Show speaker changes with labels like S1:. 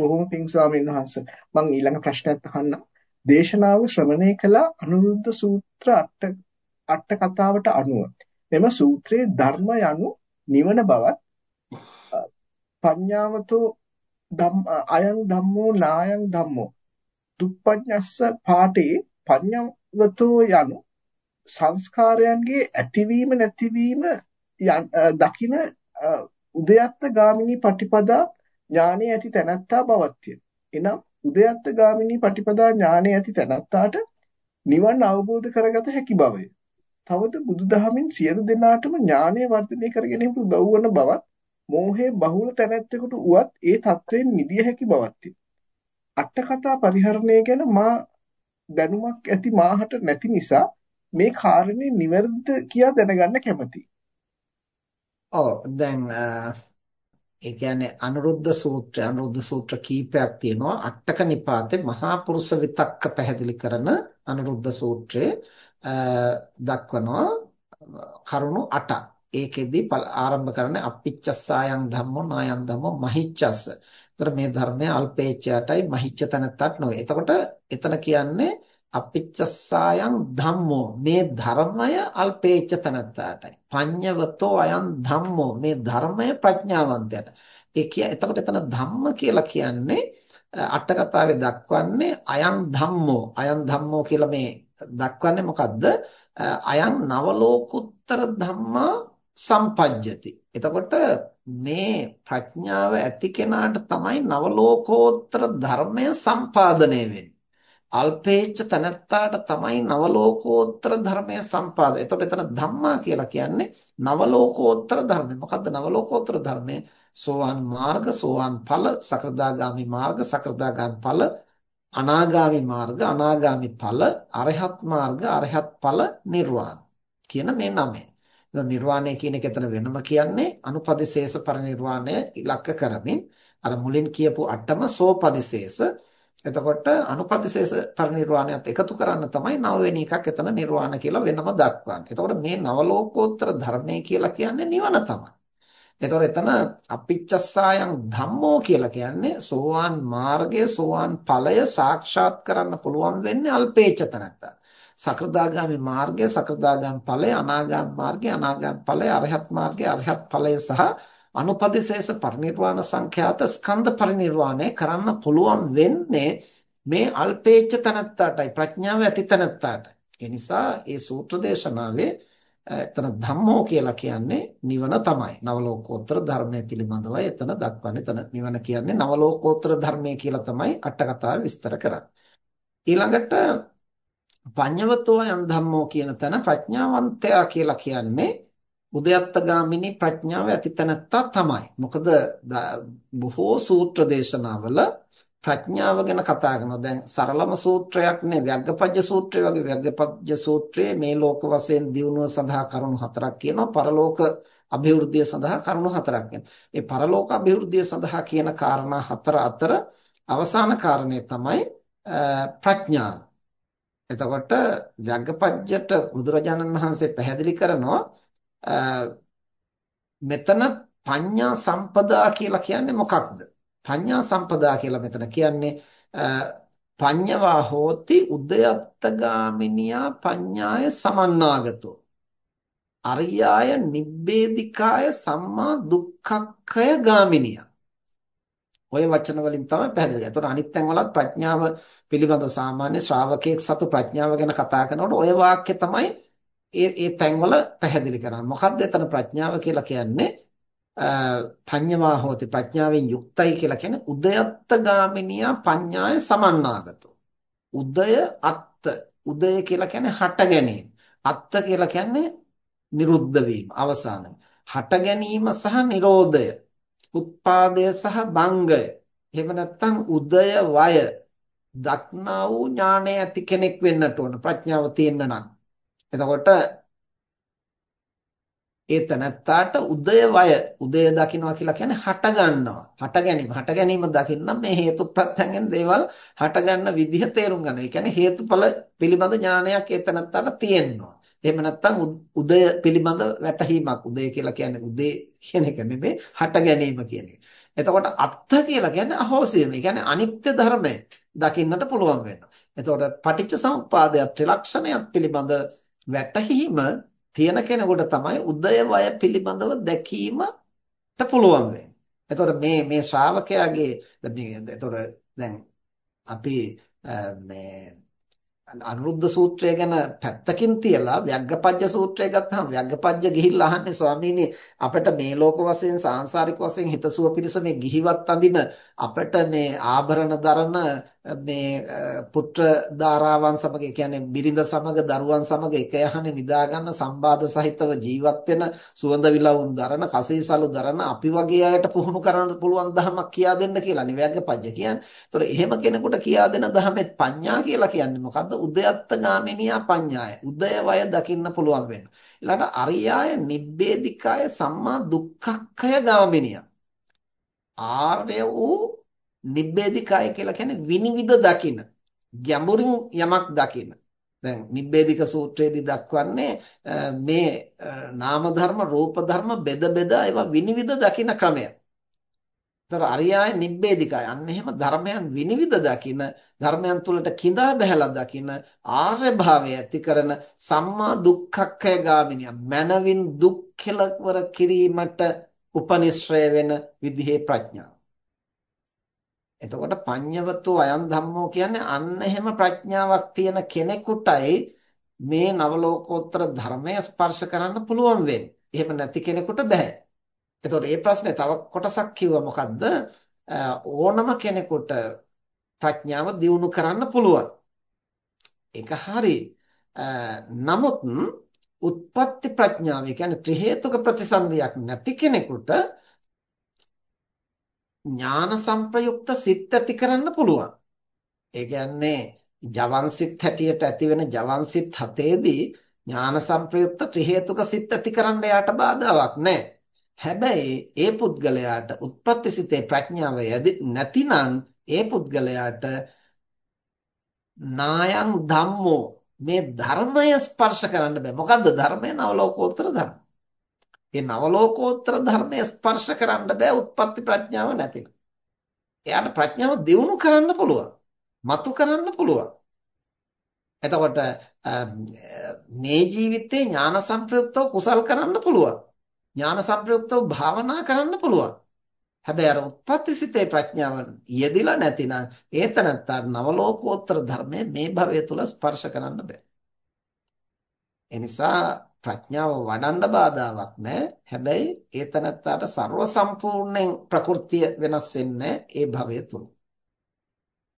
S1: බොහොම පිං ස්වාමීන් වහන්සේ. මම ඊළඟ ප්‍රශ්නයක් අහන්නම්. දේශනාව ශ්‍රවණය කළ අනුරුද්ධ සූත්‍ර අට අට කතාවට අනුව මෙම සූත්‍රයේ ධර්ම යනු නිවන බවත් පඤ්ඤාවතෝ ධම් අයං ධම්මෝ නායං ධම්මෝ දුප්පඤ්ඤස්ස පාඨේ පඤ්ඤාවතෝ යනු සංස්කාරයන්ගේ ඇතිවීම නැතිවීම දකින උදයත්ත ගාමිනී පටිපදා ඥානය ඇති තැනැත්තා බවත්ය. එනම් උදයත්ත ගාමිනී පටිපදා ඥානය ඇති තැනැත්තාට නිවන් අවබෝධ කරගත හැකි බවය. තවද බුදුදහමින් සියලු දෙනාටම ඥානය වර්ධනය කර ගැනීමට උදව් වන බවත් මෝහයේ බහුල තැනැත්තෙකුට උවත් ඒ தත්වයෙන් මිදිය හැකි බවත්ය. අට කතා පරිහරණය ගැන මා දැනුමක් ඇති මාහට නැති නිසා මේ කාරණේ නිවැරදිද කියා දැනගන්න කැමතියි.
S2: ඔව් දැන් ඒ කියන්නේ අනුරුද්ධ සූත්‍රය අනුරුද්ධ සූත්‍ර කීපයක් තියෙනවා අට්ටක නිපාතේ මහා පුරුෂ විතක්ක පැහැදිලි කරන අනුරුද්ධ සූත්‍රයේ දක්වනවා කරුණු 8ක් ඒකෙදි ආරම්භ කරන්නේ අප්පිච්චස්සායන් ධම්මෝ නායන් ධම්මෝ මහිච්චස්ස. ඒතර මේ ධර්මය අල්පේච්ඡයටයි මහිච්ච තැනටත් නොවේ. එතකොට එතන කියන්නේ අපිච්චස්සායන් ධම්මෝ. මේ ධර්මය අල්පේච්ඡ තනත්තාටයි. පඤ්ඤවතෝ අයන් ධම්මෝ. මේ ධර්මය ප්‍රඥාවන්තයට. ඒ කිය එතකොට එතන ධම්ම කියලා කියන්නේ අට කතාවේ දක්වන්නේ අයන් ධම්මෝ. අයන් ධම්මෝ කියලා මේ දක්වන්නේ මොකද්ද? අයන් නවලෝකුත්තර ධම්මා සම්පජ්ජති. එතකොට මේ ප්‍රඥාව ඇති කෙනාට තමයි නවලෝකෝත්තර ධර්මය සම්පාදනය වෙන්නේ. අල්පේච්ඡ තනත්තාට තමයි නවලෝකෝත්තර ධර්මය සම්පාද. එතකොට එතන ධම්මා කියලා කියන්නේ නවලෝකෝත්තර ධර්මය. මොකද්ද නවලෝකෝත්තර ධර්මය? සෝවාන් මාර්ග, සෝවාන් ඵල, සකෘදාගාමි මාර්ග, සකෘදාගාමි ඵල, අනාගාමි මාර්ග, අනාගාමි ඵල, අරහත් මාර්ග, අරහත් ඵල, නිර්වාණ කියන මේ නමය. නිර්වාණය කියන එක එතන වෙනම කියන්නේ අනුපදිශේෂ පරිනිර්වාණය ඉලක්ක කරමින් අර මුලින් කියපු අටම සෝපදිශේෂ එතකොට අනුපතිශේෂ පරිනිර්වාණයත් එකතු කරන්න තමයි නවවෙනි එකක් එතන නිර්වාණ කියලා වෙනම දක්වන්නේ. එතකොට මේ නවලෝකෝත්තර ධර්මය කියලා කියන්නේ නිවන තමයි. එතකොට එතන අපිච්චස්සායන් ධම්මෝ කියලා කියන්නේ සෝවාන් මාර්ගය සෝවාන් ඵලය සාක්ෂාත් කරන්න පුළුවන් වෙන්නේ අල්පේච්ඡතනත්ත. සකෘදාගාමි මාර්ගය සකෘදාගාමි ඵලය අනාගාමි මාර්ගය අනාගාමි ඵලය අරහත් මාර්ගය අරහත් ඵලය සහ අනුපදිශේෂ පරිනිර්වාණ සංඛ්‍යාත ස්කන්ධ පරිනිර්වාණය කරන්න පුළුවන් වෙන්නේ මේ අල්පේච්ඡ තනත්තාටයි ප්‍රඥාව ඇති තනත්තාටයි. ඒ නිසා මේ සූත්‍ර දේශනාවේ එතන ධම්මෝ කියලා කියන්නේ නිවන තමයි. නවලෝකෝත්තර ධර්මයේ පිළිබඳවයි එතන දක්වන්නේ. එතන නිවන කියන්නේ නවලෝකෝත්තර ධර්මයේ කියලා තමයි අට කතාවේ විස්තර කරන්නේ. ඊළඟට පඤ්ඤවතෝ යන් ධම්මෝ කියන තැන ප්‍රඥාවන්තයා කියලා කියන්නේ උද්‍යත්තගාමිනී ප්‍රඥාව ඇතිතනත්තා තමයි. මොකද බොහෝ සූත්‍ර දේශනාවල ප්‍රඥාව ගැන කතා කරනවා. දැන් සරලම සූත්‍රයක් නේ ව්‍යග්ගපජ්ජ සූත්‍රය වගේ ව්‍යග්ගපජ්ජ සූත්‍රයේ මේ ලෝක වශයෙන් දියුණුව සඳහා කරුණු හතරක් කියනවා. පරලෝක અભිවෘද්ධිය සඳහා කරුණු හතරක් කියනවා. මේ පරලෝක અભිවෘද්ධිය සඳහා කියන කාරණා හතර අතර අවසාන කාරණය තමයි ප්‍රඥාව. එතකොට ව්‍යග්ගපජ්ජට බුදුරජාණන් වහන්සේ පැහැදිලි කරනවා මෙතන පඤ්ඤා සම්පදා කියලා කියන්නේ මොකක්ද? පඤ්ඤා සම්පදා කියලා මෙතන කියන්නේ පඤ්ඤවා හෝති උදයත්තගාමිනියා පඤ්ඤාය සමන්නාගතෝ අරියාය නිබ්බේධිකාය සම්මා දුක්ඛක්ඛය ගාමිනියා ඔය වචන වලින් තමයි පැහැදිලි. ඒතර අනිත් තැන් වලත් ප්‍රඥාව පිළිබඳ සාමාන්‍ය ශ්‍රාවකයෙක් සතු ප්‍රඥාව ගැන කතා කරනකොට ඔය වාක්‍ය තමයි ඒ ඒ තැන්වල පැහැදිලි කරන්නේ. මොකක්ද එතන ප්‍රඥාව කියලා කියන්නේ? පඤ්ඤවා හෝති ප්‍රඥාවෙන් යුක්තයි කියලා කියන්නේ උදයත්ත ගාමිනියා පඤ්ඤාය සමන්නාගතෝ. උදය අත්ත උදය කියලා කියන්නේ හට ගැනීම. අත්ත කියලා කියන්නේ නිරුද්ධ වීම අවසානය. හට ගැනීම සහ නිරෝධය. උත්පාදය සහ භංගය. එහෙම නැත්නම් උදය වය දක්නා වූ ඥානය ඇති කෙනෙක් වෙන්නට ඕන ප්‍රඥාව තියෙන්න නම් එතකොට ඒ තනත්තාට උදය වය උදය දකින්නවා කියලා කියන්නේ හට ගන්නවා හට ගැනීම හට ගැනීම දකින්න මේ හේතු ප්‍රත්‍යයෙන් දේවල් හට ගන්න විදිහ තේරුම් ගන්න. ඒ කියන්නේ හේතුඵල පිළිබඳ ඥානයක් ඒ තනත්තාට තියෙනවා. එහෙම නැත්නම් උදය පිළිබඳ වැටහීමක් උදය කියලා කියන්නේ උදේ කියන එක නෙමෙයි හට ගැනීම කියන එක. එතකොට අත්ත කියලා කියන්නේ අහෝසි වීම. ඒ කියන්නේ අනිත්‍ය ධර්මය දකින්නට පුළුවන් වෙනවා. එතකොට පටිච්ච සමුප්පාදයක් ත්‍රිලක්ෂණයක් පිළිබඳ වැටහීම තියෙන කෙනෙකුට තමයි උදය වය පිළිබඳව දැකීමට පුළුවන් වෙන්නේ. එතකොට මේ මේ ශ්‍රාවකයාගේ එතකොට දැන් අපි මේ අනුරුද්ධ සූත්‍රය ගැන පැත්තකින් තියලා ව්‍යග්ගපජ්ජ සූත්‍රය ගත්තාම ව්‍යග්ගපජ්ජ ගිහිල්ලා අහන්නේ ස්වාමීනි අපිට මේ ලෝක වශයෙන් සාංශාරික වශයෙන් හිතසුව පිණිස මේ ගිහිවත් අඳින අපිට මේ ආභරණ දරන මේ පුත්‍ර ධාරාවන් සමග කියන්නේ බිරිඳ සමග දරුවන් සමග එක යහනේ නිදා ගන්න සම්බාධ සහිතව ජීවත් වෙන සුවඳ විලවුන් දරන කසීසලු දරන අපි වගේ අයට පුහුණු කරන්න පුළුවන් ධර්මයක් කියා දෙන්න කියලා නිවැරදිපජ්ජ කියන්නේ. ඒතොර එහෙම කෙනෙකුට කියා දෙන ධර්මෙත් පඤ්ඤා කියලා කියන්නේ මොකද්ද? උදයත්ත ගාමිනියා පඤ්ඤාය. උදය වය දකින්න පුළුවන් වෙන්න. ඊළඟට අරියාය නිබ්බේධිකාය සම්මා දුක්ඛක්ඛය ගාමිනියා. ආර්ය වූ නිබ්බේධිකාය කියලා කියන්නේ විනිවිද දකින ගැඹුරින් යමක් දකින දැන් නිබ්බේධික සූත්‍රයේදී දක්වන්නේ මේ නාම ධර්ම රූප ධර්ම බෙද බෙදා ඒවා විනිවිද දකින ක්‍රමය. ତර අරියාය නිබ්බේධිකයි. අන්න එහෙම ධර්මයන් විනිවිද දකින ධර්මයන් තුලට කිඳා බහැලා දකින ආර්ය භාවය ඇති කරන සම්මා දුක්ඛක්ඛය ගාමිනිය. මනවින් දුක් කෙලවර කිරීමට උපනිශ්‍රය වෙන විදිහේ ප්‍රඥාව. එතකොට පඤ්ඤවතෝ අයං ධම්මෝ කියන්නේ අන්න එහෙම ප්‍රඥාවක් තියෙන කෙනෙකුටයි මේ නවලෝකෝත්තර ධර්මය ස්පර්ශ කරන්න පුළුවන් වෙන්නේ. එහෙම නැති කෙනෙකුට බෑ. එතකොට මේ ප්‍රශ්නේ තව කොටසක් කිව්වා මොකද්ද? ඕනම කෙනෙකුට ප්‍රඥාව දියුණු කරන්න පුළුවන්. ඒක හරි. නමුත් උත්පත්ති ප්‍රඥාව, ඒ කියන්නේ ත්‍රි හේතුක ප්‍රතිසන්දියක් නැති කෙනෙකුට ඥාන සංප්‍රයුක්ත සිත් ඇති කරන්න පුළුවන්. ඒ කියන්නේ ජවන් සිත් හැටියට ඇති වෙන ජවන් සිත් හතේදී ඥාන සංප්‍රයුක්ත ත්‍රි හේතුක සිත් ඇති කරන්න යාට බාධාවක් නැහැ. හැබැයි ඒ පුද්ගලයාට උත්පත්ති සිතේ ප්‍රඥාව නැතිනම් ඒ පුද්ගලයාට නායන් ධම්මෝ මේ ධර්මය ස්පර්ශ කරන්න බෑ. මොකද්ද ධර්මය? නවලෝකෝත්තර ධර්ම. ඒ නවලෝකෝත්තර ධර්මය ස්පර්ශ කරන්න බෑ උත්පත්ති ප්‍රඥාව නැතිනම්. එයාට ප්‍රඥාව දියුණු කරන්න පුළුවන්. මතු කරන්න පුළුවන්. එතකොට මේ ජීවිතේ ඥාන සංප්‍රයුක්තව කුසල් කරන්න පුළුවන්. ඥාන සංප්‍රයුක්තව භාවනා කරන්න පුළුවන්. හැබැයි අර උත්පත්තිසිතේ ප්‍රඥාව යෙදිලා නැතිනම් ඒතනත්තා නවලෝකෝත්තර ධර්මයේ මේ භවය තුල ස්පර්ශ කරන්න බෑ. එනිසා ප්‍රඥාව වඩන්න බාධාවක් නැහැ. හැබැයි ඒ තනත්තාට ਸਰව සම්පූර්ණයෙන් ප්‍රകൃතිය වෙනස් වෙන්නේ ඒ භවය තුල.